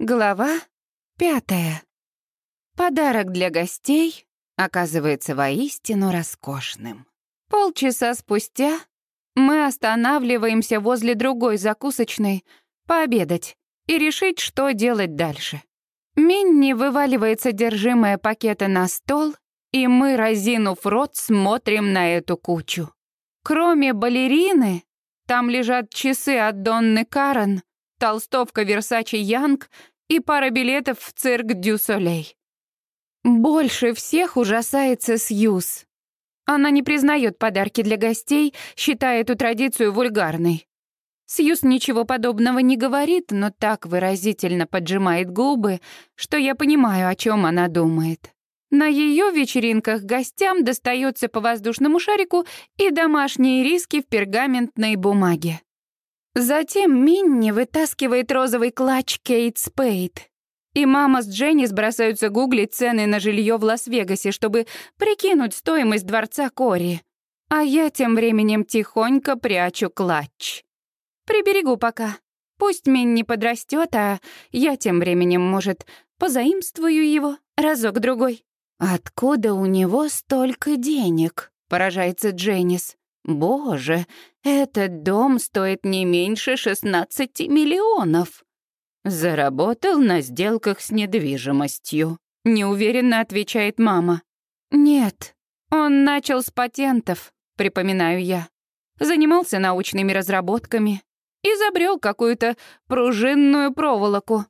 Глава пятая. Подарок для гостей оказывается воистину роскошным. Полчаса спустя мы останавливаемся возле другой закусочной пообедать и решить, что делать дальше. Минни вываливает содержимое пакета на стол, и мы, разинув рот, смотрим на эту кучу. Кроме балерины, там лежат часы от Донны Карен, толстовка Версачи Янг и пара билетов в цирк Дю Солей. Больше всех ужасается Сьюз. Она не признает подарки для гостей, считая эту традицию вульгарной. Сьюз ничего подобного не говорит, но так выразительно поджимает губы, что я понимаю, о чем она думает. На ее вечеринках гостям достается по воздушному шарику и домашние риски в пергаментной бумаге. Затем Минни вытаскивает розовый клатч Кейт Спейд. И мама с Дженни бросаются гуглить цены на жилье в Лас-Вегасе, чтобы прикинуть стоимость дворца Кори. А я тем временем тихонько прячу клатч. Приберегу пока. Пусть Минни подрастет, а я тем временем, может, позаимствую его разок-другой. «Откуда у него столько денег?» — поражается Дженнис. Боже, этот дом стоит не меньше 16 миллионов. Заработал на сделках с недвижимостью, неуверенно отвечает мама. Нет, он начал с патентов, припоминаю я. Занимался научными разработками, изобрел какую-то пружинную проволоку.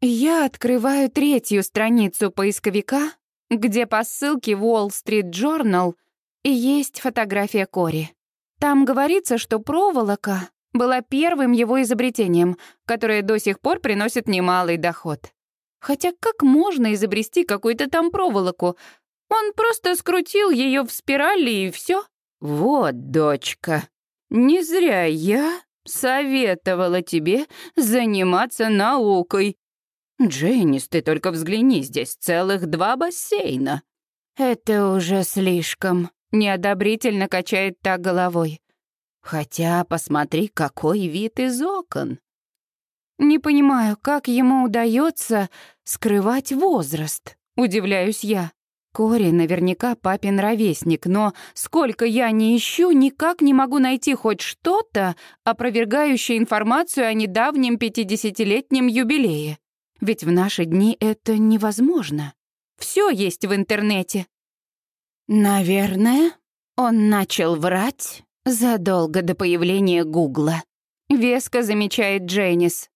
Я открываю третью страницу поисковика, где по ссылке Wall Street Journal — и есть фотография Кори. Там говорится, что проволока была первым его изобретением, которое до сих пор приносит немалый доход. Хотя как можно изобрести какую-то там проволоку? Он просто скрутил ее в спирали и все. Вот, дочка, не зря я советовала тебе заниматься наукой. Дженнис, ты только взгляни, здесь целых два бассейна. Это уже слишком. Неодобрительно качает так головой. Хотя посмотри, какой вид из окон. Не понимаю, как ему удается скрывать возраст, удивляюсь я. Кори наверняка папин ровесник, но сколько я не ищу, никак не могу найти хоть что-то, опровергающее информацию о недавнем пятидесятилетнем юбилее. Ведь в наши дни это невозможно. Все есть в интернете. Наверное, он начал врать задолго до появления Гугла. Веско замечает Джейнис.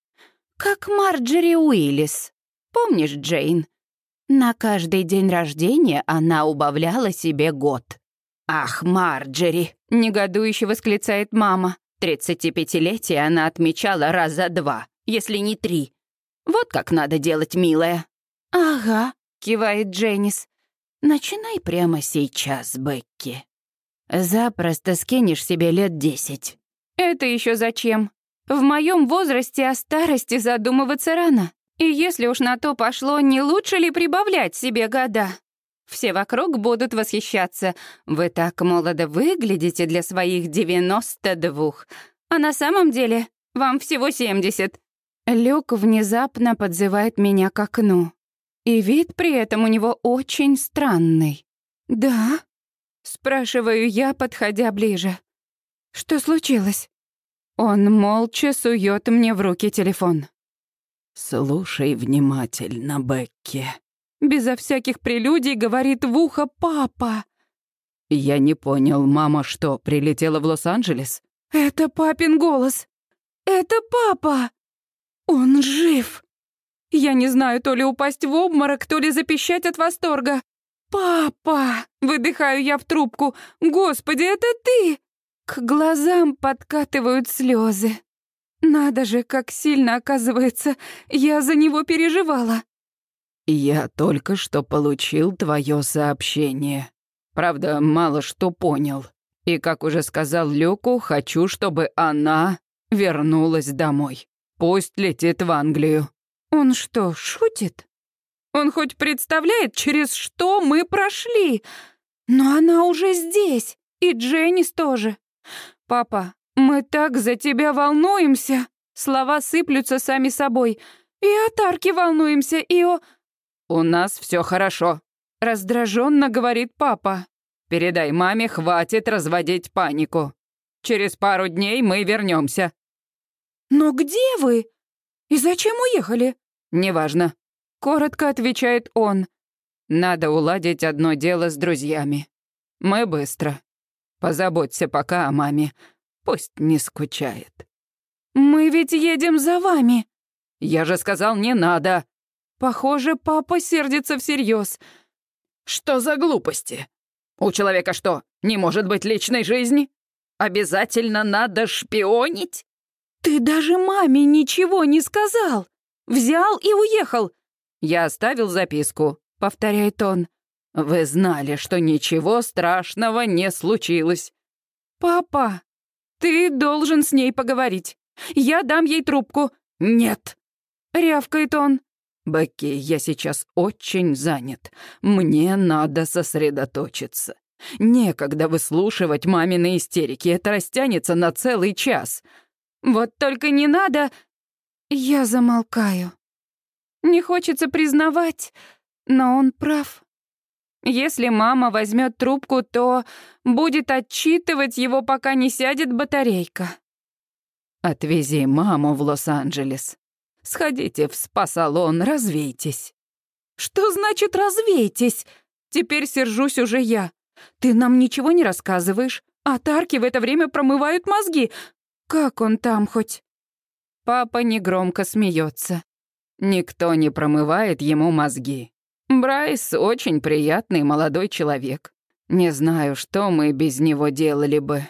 Как Марджери Уиллис. Помнишь, Джейн? На каждый день рождения она убавляла себе год. «Ах, Марджери!» — негодующе восклицает мама. Тридцатипятилетие она отмечала раза два, если не три. Вот как надо делать, милая. «Ага», — кивает Дженнис. Начинай прямо сейчас, Бекки. Запросто скинешь себе лет десять. Это еще зачем? В моем возрасте о старости задумываться рано. И если уж на то пошло, не лучше ли прибавлять себе года? Все вокруг будут восхищаться. Вы так молодо выглядите для своих девяносто двух. А на самом деле вам всего семьдесят. Люк внезапно подзывает меня к окну. И вид при этом у него очень странный. «Да?» — спрашиваю я, подходя ближе. «Что случилось?» Он молча сует мне в руки телефон. «Слушай внимательно, Бекки». Безо всяких прелюдий говорит в ухо папа. «Я не понял, мама что, прилетела в Лос-Анджелес?» «Это папин голос. Это папа. Он жив». Я не знаю, то ли упасть в обморок, то ли запищать от восторга. «Папа!» — выдыхаю я в трубку. «Господи, это ты!» К глазам подкатывают слезы. Надо же, как сильно, оказывается, я за него переживала. «Я только что получил твое сообщение. Правда, мало что понял. И, как уже сказал Люку, хочу, чтобы она вернулась домой. Пусть летит в Англию. Он что, шутит? Он хоть представляет, через что мы прошли? Но она уже здесь, и Дженнис тоже. Папа, мы так за тебя волнуемся. Слова сыплются сами собой. И о Тарке волнуемся, и о...» «У нас все хорошо», — раздраженно говорит папа. «Передай маме, хватит разводить панику. Через пару дней мы вернемся. «Но где вы? И зачем уехали?» «Неважно», — коротко отвечает он. «Надо уладить одно дело с друзьями. Мы быстро. Позаботься пока о маме. Пусть не скучает». «Мы ведь едем за вами». «Я же сказал, не надо». Похоже, папа сердится всерьез. «Что за глупости? У человека что, не может быть личной жизни? Обязательно надо шпионить?» «Ты даже маме ничего не сказал! Взял и уехал!» «Я оставил записку», — повторяет он. «Вы знали, что ничего страшного не случилось». «Папа, ты должен с ней поговорить. Я дам ей трубку». «Нет!» — рявкает он. «Бекки, я сейчас очень занят. Мне надо сосредоточиться. Некогда выслушивать мамины истерики, это растянется на целый час». Вот только не надо... Я замолкаю. Не хочется признавать, но он прав. Если мама возьмет трубку, то будет отчитывать его, пока не сядет батарейка. Отвези маму в Лос-Анджелес. Сходите в спа-салон, развейтесь. Что значит развейтесь? Теперь сержусь уже я. Ты нам ничего не рассказываешь, а тарки в это время промывают мозги. Как он там хоть? Папа негромко смеется. Никто не промывает ему мозги. Брайс очень приятный молодой человек. Не знаю, что мы без него делали бы.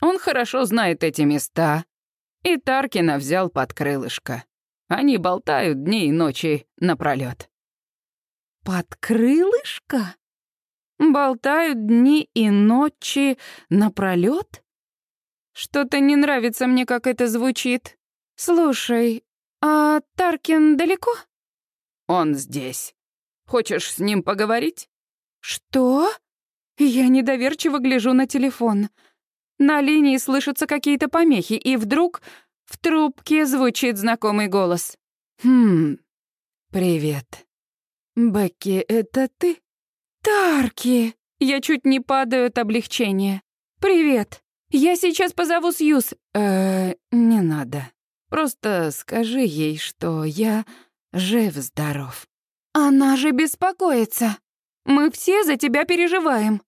Он хорошо знает эти места. И Таркина взял под крылышко. Они болтают дни и ночи напролёт. «Под крылышко? Болтают дни и ночи напролёт?» Что-то не нравится мне, как это звучит. Слушай, а Таркин далеко? Он здесь. Хочешь с ним поговорить? Что? Я недоверчиво гляжу на телефон. На линии слышатся какие-то помехи, и вдруг в трубке звучит знакомый голос. «Хм, привет. Бекки, это ты?» «Тарки!» Я чуть не падаю от облегчения. «Привет!» «Я сейчас позову Сьюз». «Э, не надо. Просто скажи ей, что я жив-здоров». «Она же беспокоится. Мы все за тебя переживаем.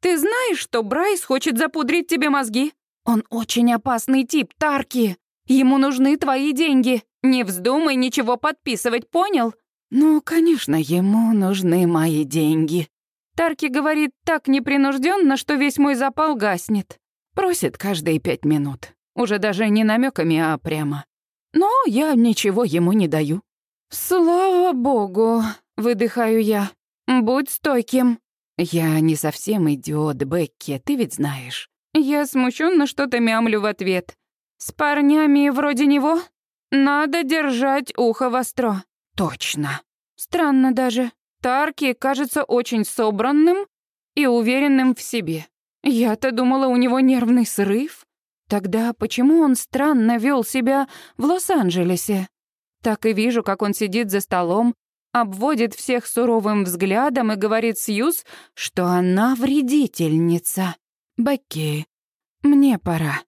Ты знаешь, что Брайс хочет запудрить тебе мозги? Он очень опасный тип, Тарки. Ему нужны твои деньги. Не вздумай ничего подписывать, понял?» «Ну, конечно, ему нужны мои деньги». Тарки говорит так непринужденно, что весь мой запал гаснет. Просит каждые пять минут. Уже даже не намеками, а прямо. Но я ничего ему не даю. «Слава богу!» — выдыхаю я. «Будь стойким». «Я не совсем идиот, Бекки, ты ведь знаешь». Я смущенно что-то мямлю в ответ. «С парнями вроде него надо держать ухо востро». «Точно». Странно даже. Тарки кажется очень собранным и уверенным в себе. Я-то думала, у него нервный срыв. Тогда почему он странно вел себя в Лос-Анджелесе? Так и вижу, как он сидит за столом, обводит всех суровым взглядом и говорит Сьюз, что она вредительница. «Бекки, мне пора.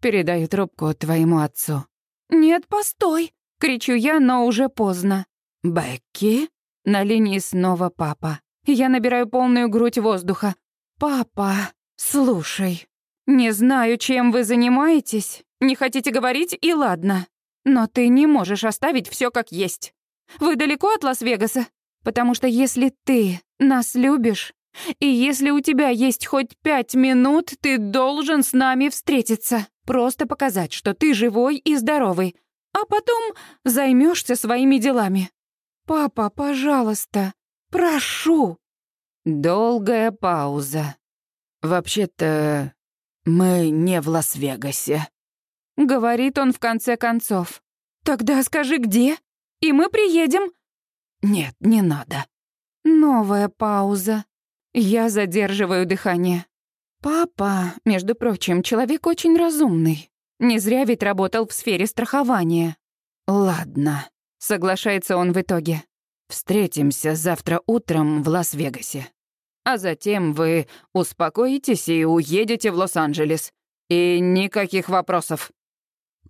Передаю трубку твоему отцу». «Нет, постой!» — кричу я, но уже поздно. «Бекки?» На линии снова папа. Я набираю полную грудь воздуха. «Папа, слушай, не знаю, чем вы занимаетесь, не хотите говорить, и ладно. Но ты не можешь оставить все как есть. Вы далеко от Лас-Вегаса? Потому что если ты нас любишь, и если у тебя есть хоть пять минут, ты должен с нами встретиться. Просто показать, что ты живой и здоровый. А потом займешься своими делами. Папа, пожалуйста, прошу. Долгая пауза. «Вообще-то мы не в Лас-Вегасе», — говорит он в конце концов. «Тогда скажи, где? И мы приедем». «Нет, не надо». Новая пауза. Я задерживаю дыхание. Папа, между прочим, человек очень разумный. Не зря ведь работал в сфере страхования. «Ладно», соглашается он в итоге. Встретимся завтра утром в Лас-Вегасе. А затем вы успокоитесь и уедете в Лос-Анджелес. И никаких вопросов.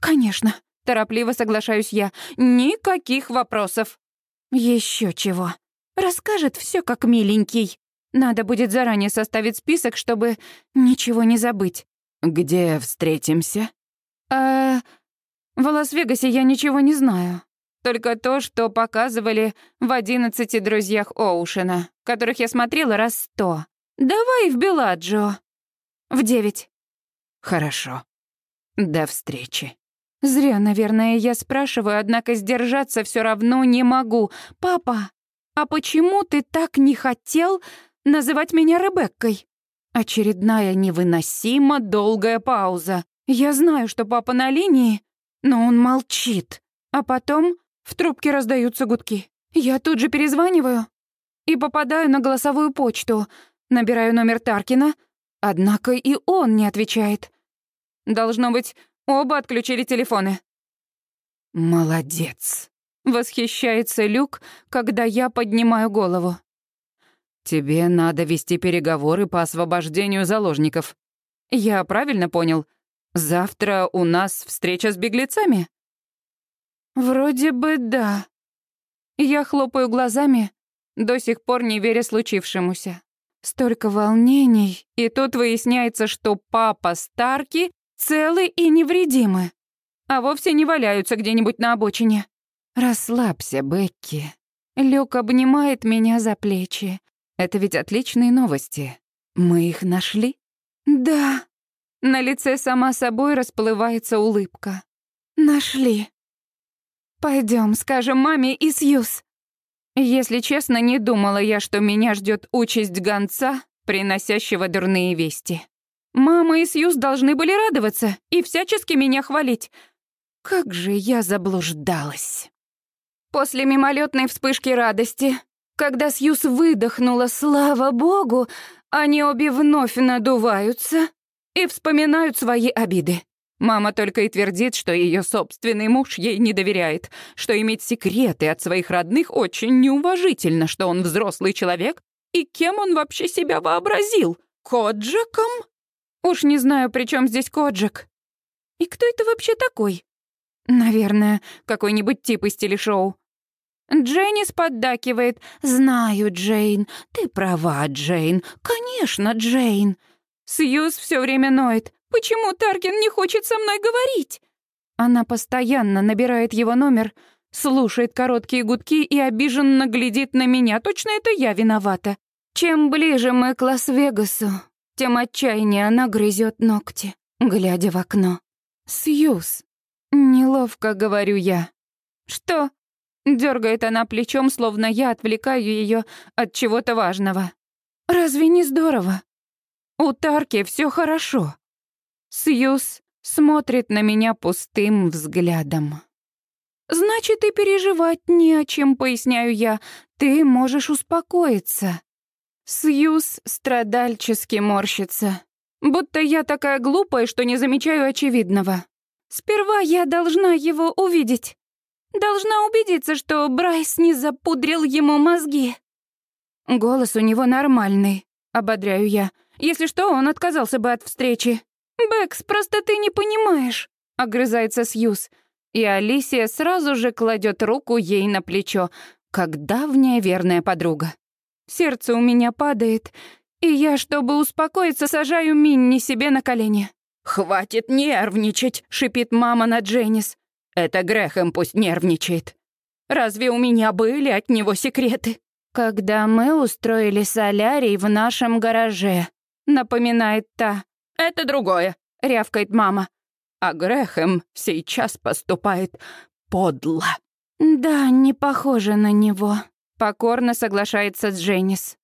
Конечно, торопливо соглашаюсь я. Никаких вопросов. Еще чего. Расскажет все как миленький. Надо будет заранее составить список, чтобы ничего не забыть. Где встретимся? А в Лас-Вегасе я ничего не знаю. Только то, что показывали в «Одиннадцати друзьях Оушена», которых я смотрела раз сто. Давай в Беладжо. В девять. Хорошо. До встречи. Зря, наверное, я спрашиваю, однако сдержаться все равно не могу. Папа, а почему ты так не хотел называть меня Ребеккой? Очередная невыносимо долгая пауза. Я знаю, что папа на линии, но он молчит. А потом в трубке раздаются гудки. Я тут же перезваниваю и попадаю на голосовую почту. Набираю номер Таркина, однако и он не отвечает. Должно быть, оба отключили телефоны. «Молодец», — восхищается Люк, когда я поднимаю голову. «Тебе надо вести переговоры по освобождению заложников. Я правильно понял? Завтра у нас встреча с беглецами?» «Вроде бы да». Я хлопаю глазами, до сих пор не веря случившемуся. Столько волнений, и тут выясняется, что папа Старки целы и невредимы, а вовсе не валяются где-нибудь на обочине. «Расслабься, Бекки». Люк обнимает меня за плечи. Это ведь отличные новости. Мы их нашли? Да. На лице сама собой расплывается улыбка. Нашли. Пойдем, скажем маме и Сьюз. Если честно, не думала я, что меня ждет участь гонца, приносящего дурные вести. Мама и Сьюз должны были радоваться и всячески меня хвалить. Как же я заблуждалась. После мимолетной вспышки радости, когда Сьюз выдохнула «Слава Богу!», они обе вновь надуваются и вспоминают свои обиды. Мама только и твердит, что ее собственный муж ей не доверяет, что иметь секреты от своих родных очень неуважительно, что он взрослый человек, и кем он вообще себя вообразил? Коджаком? Уж не знаю, при чем здесь Коджик. И кто это вообще такой? Наверное, какой-нибудь тип из телешоу. Дженнис поддакивает. «Знаю, Джейн. Ты права, Джейн. Конечно, Джейн». Сьюз все время ноет. «Почему Таркин не хочет со мной говорить?» Она постоянно набирает его номер, слушает короткие гудки и обиженно глядит на меня. Точно это я виновата. Чем ближе мы к Лас-Вегасу, тем отчаяннее она грызет ногти, глядя в окно. «Сьюз!» Неловко говорю я. «Что?» Дергает она плечом, словно я отвлекаю ее от чего-то важного. «Разве не здорово? У Тарки все хорошо». Сьюз смотрит на меня пустым взглядом. «Значит, и переживать не о чем, поясняю я. Ты можешь успокоиться. Сьюз страдальчески морщится. Будто я такая глупая, что не замечаю очевидного. Сперва я должна его увидеть. Должна убедиться, что Брайс не запудрил ему мозги. Голос у него нормальный, ободряю я. Если что, он отказался бы от встречи. «Бэкс, просто ты не понимаешь», — огрызается Сьюз. И Алисия сразу же кладет руку ей на плечо, как давняя верная подруга. Сердце у меня падает, и я, чтобы успокоиться, сажаю Минни себе на колени. «Хватит нервничать!» — шипит мама на Дженнис. «Это Грэхэм пусть нервничает. Разве у меня были от него секреты?» «Когда мы устроили солярий в нашем гараже», — напоминает та. «Это другое», — рявкает мама. «А Грэхэм сейчас поступает подло». «Да, не похоже на него», Покорно соглашается Дженнис.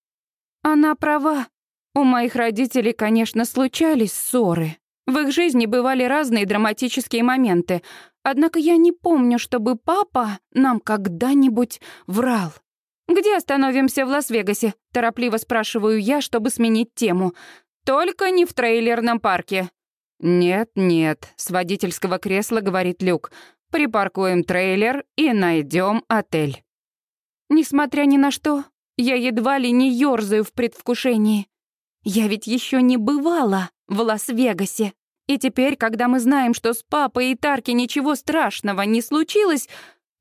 Она права. У моих родителей, конечно, случались ссоры. В их жизни бывали разные драматические моменты. Однако я не помню, чтобы папа нам когда-нибудь врал. «Где остановимся в Лас-Вегасе?» — торопливо спрашиваю я, чтобы сменить тему. «Только не в трейлерном парке». «Нет, нет», — с водительского кресла говорит Люк. припаркуем трейлер и найдем отель. Несмотря ни на что, я едва ли не ёрзаю в предвкушении. Я ведь еще не бывала в Лас-Вегасе. И теперь, когда мы знаем, что с папой и Тарки ничего страшного не случилось,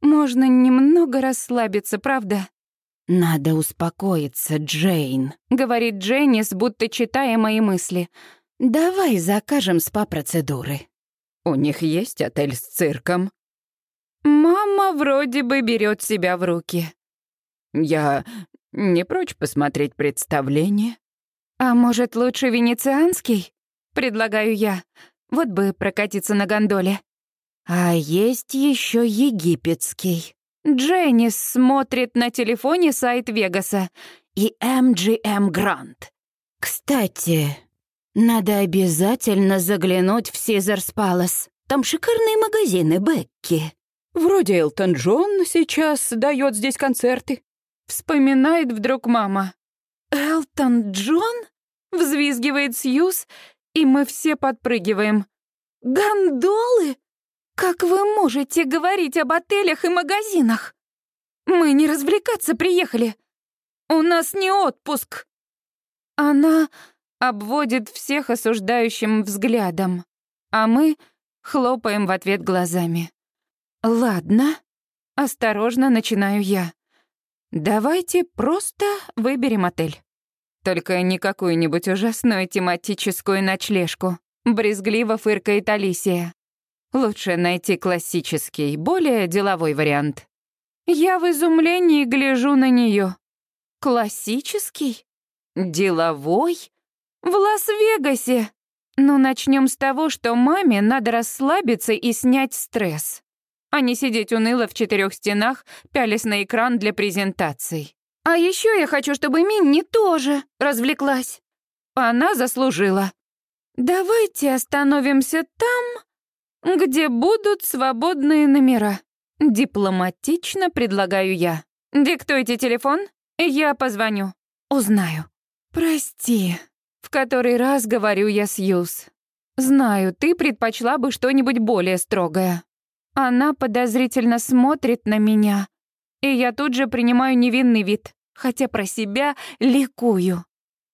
можно немного расслабиться, правда? «Надо успокоиться, Джейн», — говорит Дженнис, будто читая мои мысли. «Давай закажем спа-процедуры». «У них есть отель с цирком?» Мама вроде бы берет себя в руки. «Я не прочь посмотреть представление». «А может, лучше венецианский?» — предлагаю я. Вот бы прокатиться на гондоле. «А есть еще египетский». Дженнис смотрит на телефоне сайт Вегаса. И MGM Грант. Кстати, надо обязательно заглянуть в Сизерс Палас. Там шикарные магазины, Бекки. Вроде Элтон Джон сейчас дает здесь концерты. Вспоминает вдруг мама. «Элтон Джон?» — взвизгивает Сьюз, и мы все подпрыгиваем. «Гондолы? Как вы можете говорить об отелях и магазинах? Мы не развлекаться приехали. У нас не отпуск». Она обводит всех осуждающим взглядом, а мы хлопаем в ответ глазами. «Ладно», — осторожно начинаю я. «Давайте просто выберем отель. Только не какую-нибудь ужасную тематическую ночлежку», — брезгливо фыркает Алисия. «Лучше найти классический, более деловой вариант». Я в изумлении гляжу на нее. «Классический? Деловой? В Лас-Вегасе?» Ну, начнем с того, что маме надо расслабиться и снять стресс а не сидеть уныло в четырех стенах, пялясь на экран для презентаций. А еще я хочу, чтобы Минни тоже развлеклась. Она заслужила. Давайте остановимся там, где будут свободные номера. Дипломатично предлагаю я. Диктуйте телефон, я позвоню. Узнаю. Прости. В который раз говорю я Сьюз. Знаю, ты предпочла бы что-нибудь более строгое. Она подозрительно смотрит на меня, и я тут же принимаю невинный вид, хотя про себя ликую.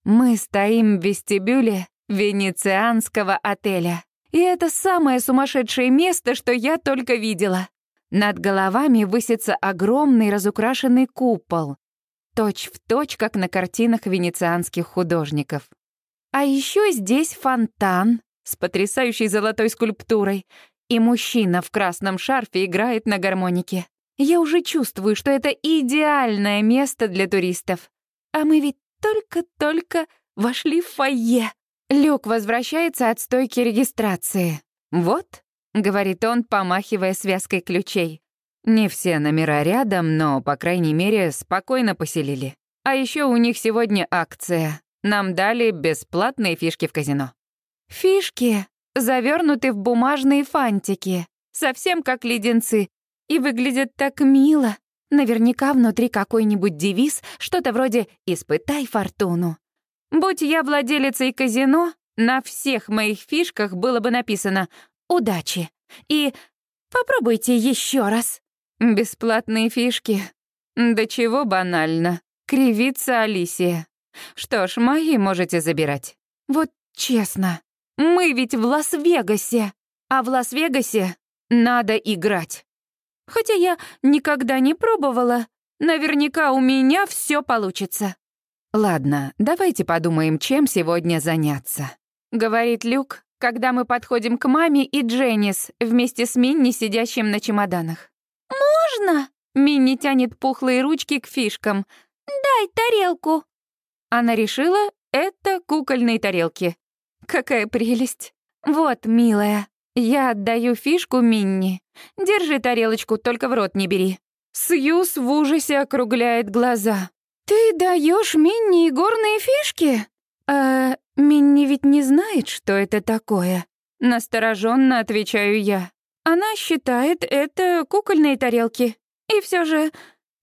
Мы стоим в вестибюле венецианского отеля. И это самое сумасшедшее место, что я только видела. Над головами высится огромный разукрашенный купол, точь в точь, как на картинах венецианских художников. А еще здесь фонтан с потрясающей золотой скульптурой и мужчина в красном шарфе играет на гармонике. Я уже чувствую, что это идеальное место для туристов. А мы ведь только-только вошли в фойе. Люк возвращается от стойки регистрации. «Вот», — говорит он, помахивая связкой ключей. «Не все номера рядом, но, по крайней мере, спокойно поселили. А еще у них сегодня акция. Нам дали бесплатные фишки в казино». «Фишки?» завернуты в бумажные фантики, совсем как леденцы, и выглядят так мило. Наверняка внутри какой-нибудь девиз, что-то вроде «Испытай фортуну». Будь я владелицей казино, на всех моих фишках было бы написано «Удачи» и «Попробуйте еще раз». Бесплатные фишки. Да чего банально. Кривится Алисия. Что ж, мои можете забирать. Вот честно, мы ведь в Лас-Вегасе, а в Лас-Вегасе надо играть. Хотя я никогда не пробовала, наверняка у меня все получится. Ладно, давайте подумаем, чем сегодня заняться, говорит Люк, когда мы подходим к маме и Дженнис вместе с Минни, сидящим на чемоданах. Можно? Минни тянет пухлые ручки к фишкам. Дай тарелку. Она решила, это кукольные тарелки. Какая прелесть. Вот, милая, я отдаю фишку Минни. Держи тарелочку, только в рот не бери. Сьюз в ужасе округляет глаза. Ты даешь Минни горные фишки? А Минни ведь не знает, что это такое. Настороженно отвечаю я. Она считает это кукольные тарелки. И все же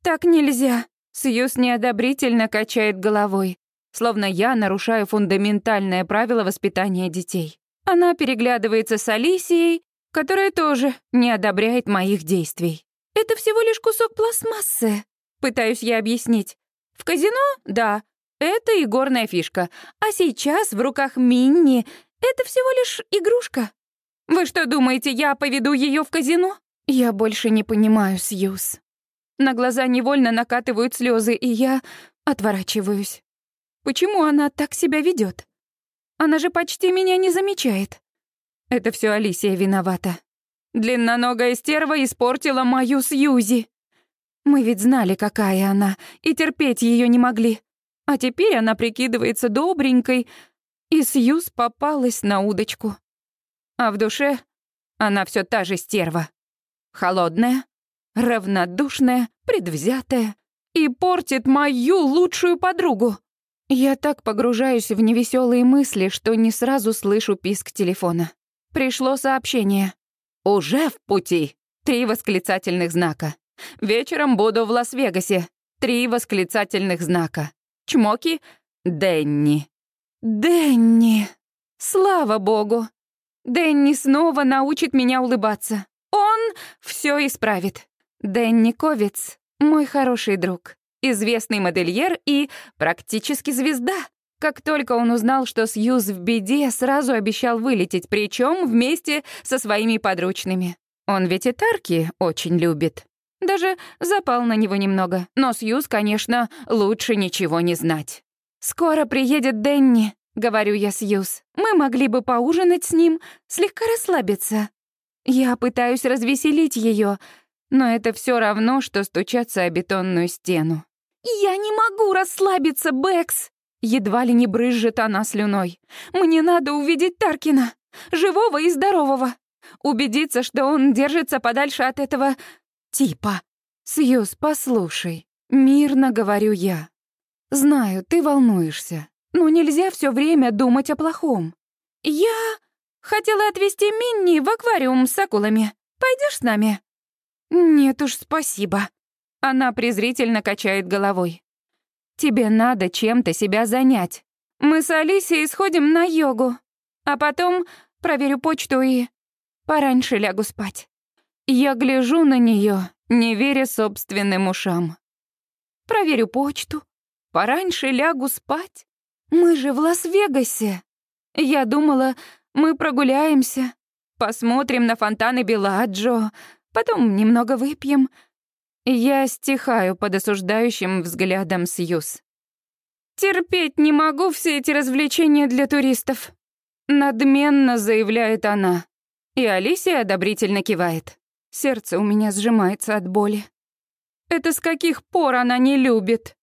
так нельзя. Сьюз неодобрительно качает головой словно я нарушаю фундаментальное правило воспитания детей. Она переглядывается с Алисией которая тоже не одобряет моих действий. «Это всего лишь кусок пластмассы», — пытаюсь я объяснить. «В казино? Да, это игорная фишка. А сейчас в руках Минни это всего лишь игрушка. Вы что думаете, я поведу ее в казино?» Я больше не понимаю, Сьюз. На глаза невольно накатывают слезы, и я отворачиваюсь. Почему она так себя ведет? Она же почти меня не замечает. Это все Алисия виновата. Длинноногая стерва испортила мою Сьюзи. Мы ведь знали, какая она, и терпеть ее не могли. А теперь она прикидывается добренькой, и Сьюз попалась на удочку. А в душе она все та же стерва. Холодная, равнодушная, предвзятая и портит мою лучшую подругу. Я так погружаюсь в невеселые мысли, что не сразу слышу писк телефона. Пришло сообщение. «Уже в пути!» Три восклицательных знака. «Вечером буду в Лас-Вегасе». Три восклицательных знака. Чмоки. Дэнни. Дэнни. Слава богу. Дэнни снова научит меня улыбаться. Он все исправит. Дэнни Ковиц — мой хороший друг, известный модельер и практически звезда. Как только он узнал, что Сьюз в беде, сразу обещал вылететь, причем вместе со своими подручными. Он ведь и Тарки очень любит. Даже запал на него немного. Но Сьюз, конечно, лучше ничего не знать. «Скоро приедет Дэнни», — говорю я Сьюз. «Мы могли бы поужинать с ним, слегка расслабиться». Я пытаюсь развеселить ее, но это все равно, что стучаться о бетонную стену. «Я не могу расслабиться, Бэкс!» Едва ли не брызжет она слюной. «Мне надо увидеть Таркина, живого и здорового. Убедиться, что он держится подальше от этого типа. Сьюз, послушай, мирно говорю я. Знаю, ты волнуешься, но нельзя все время думать о плохом. Я хотела отвезти Минни в аквариум с акулами. Пойдешь с нами? Нет уж, спасибо. Она презрительно качает головой. Тебе надо чем-то себя занять. Мы с Алисией сходим на йогу, а потом проверю почту и пораньше лягу спать. Я гляжу на нее, не веря собственным ушам. Проверю почту, пораньше лягу спать. Мы же в Лас-Вегасе. Я думала, мы прогуляемся, посмотрим на фонтаны Беладжо, потом немного выпьем, я стихаю под осуждающим взглядом Сьюз. «Терпеть не могу все эти развлечения для туристов», — надменно заявляет она. И Алисия одобрительно кивает. Сердце у меня сжимается от боли. Это с каких пор она не любит?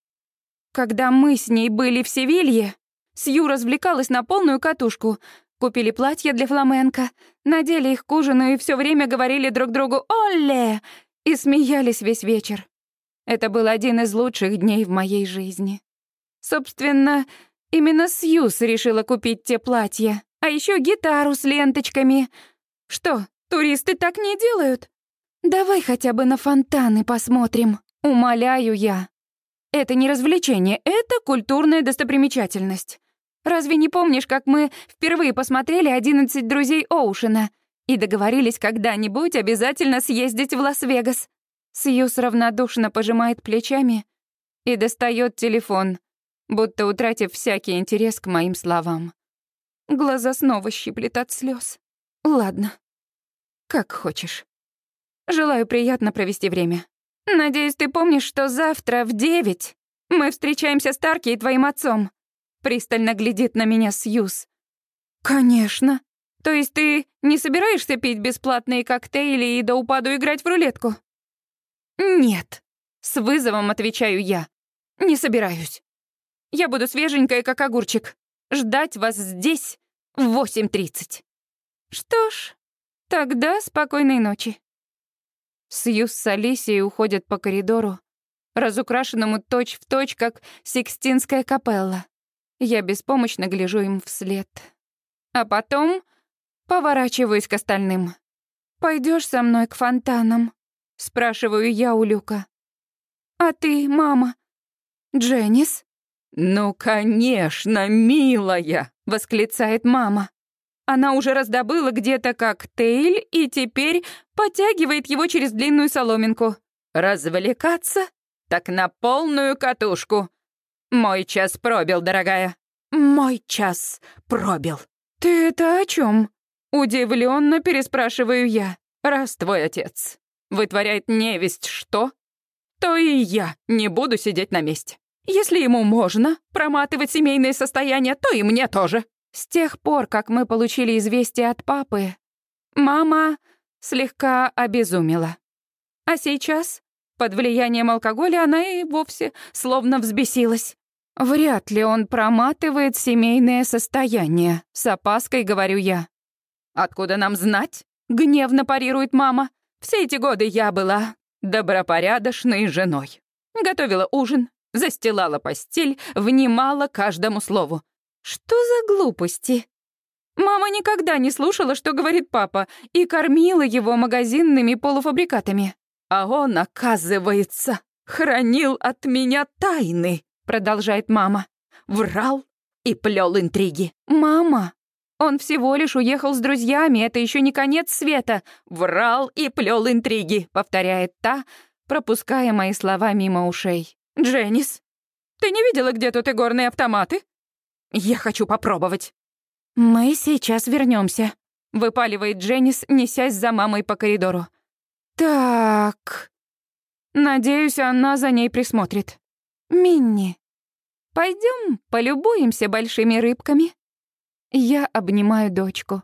Когда мы с ней были в Севилье, Сью развлекалась на полную катушку. Купили платья для фламенко, надели их к ужину и все время говорили друг другу «Олле!» и смеялись весь вечер. Это был один из лучших дней в моей жизни. Собственно, именно Сьюз решила купить те платья, а еще гитару с ленточками. Что, туристы так не делают? Давай хотя бы на фонтаны посмотрим, умоляю я. Это не развлечение, это культурная достопримечательность. Разве не помнишь, как мы впервые посмотрели «Одиннадцать друзей Оушена»? и договорились когда-нибудь обязательно съездить в Лас-Вегас. Сьюз равнодушно пожимает плечами и достает телефон, будто утратив всякий интерес к моим словам. Глаза снова щиплет от слез. Ладно, как хочешь. Желаю приятно провести время. Надеюсь, ты помнишь, что завтра в девять мы встречаемся с Тарки и твоим отцом. Пристально глядит на меня Сьюз. Конечно. То есть ты не собираешься пить бесплатные коктейли и до упаду играть в рулетку? Нет, с вызовом отвечаю я. Не собираюсь. Я буду свеженькая, как огурчик. Ждать вас здесь в 8.30. Что ж, тогда спокойной ночи. Сьюз с Алисией уходят по коридору, разукрашенному точь-в-точь, точь, как Сикстинская капелла. Я беспомощно гляжу им вслед. А потом Поворачиваюсь к остальным. Пойдешь со мной к фонтанам?» — спрашиваю я у Люка. «А ты, мама? Дженнис?» «Ну, конечно, милая!» — восклицает мама. Она уже раздобыла где-то коктейль и теперь подтягивает его через длинную соломинку. Развлекаться? Так на полную катушку. Мой час пробил, дорогая. Мой час пробил. Ты это о чем? Удивленно переспрашиваю я. Раз твой отец вытворяет невесть что, то и я не буду сидеть на месте. Если ему можно проматывать семейное состояние, то и мне тоже. С тех пор, как мы получили известие от папы, мама слегка обезумела. А сейчас, под влиянием алкоголя, она и вовсе словно взбесилась. Вряд ли он проматывает семейное состояние, с опаской говорю я. Откуда нам знать? Гневно парирует мама. Все эти годы я была добропорядочной женой. Готовила ужин, застилала постель, внимала каждому слову. Что за глупости? Мама никогда не слушала, что говорит папа, и кормила его магазинными полуфабрикатами. А он, оказывается, хранил от меня тайны, продолжает мама. Врал и плел интриги. Мама, он всего лишь уехал с друзьями, это еще не конец света. Врал и плел интриги, повторяет та, пропуская мои слова мимо ушей. Дженнис, ты не видела, где тут игорные автоматы? Я хочу попробовать». «Мы сейчас вернемся, выпаливает Дженнис, несясь за мамой по коридору. «Так...» Надеюсь, она за ней присмотрит. «Минни, пойдем полюбуемся большими рыбками?» Я обнимаю дочку.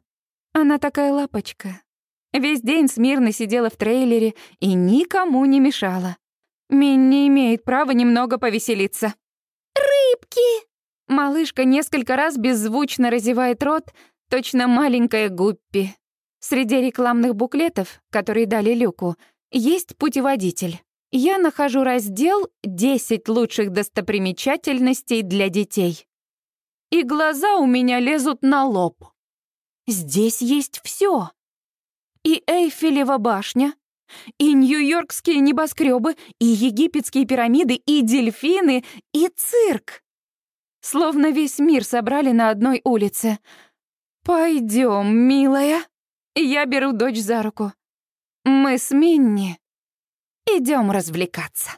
Она такая лапочка. Весь день смирно сидела в трейлере и никому не мешала. Минни имеет право немного повеселиться. «Рыбки!» Малышка несколько раз беззвучно разевает рот, точно маленькая гуппи. Среди рекламных буклетов, которые дали Люку, есть путеводитель. Я нахожу раздел «10 лучших достопримечательностей для детей». И глаза у меня лезут на лоб. Здесь есть все. И Эйфелева башня, и нью-йоркские небоскребы, и египетские пирамиды, и дельфины, и цирк. Словно весь мир собрали на одной улице. Пойдем, милая. Я беру дочь за руку. Мы с Минни идем развлекаться.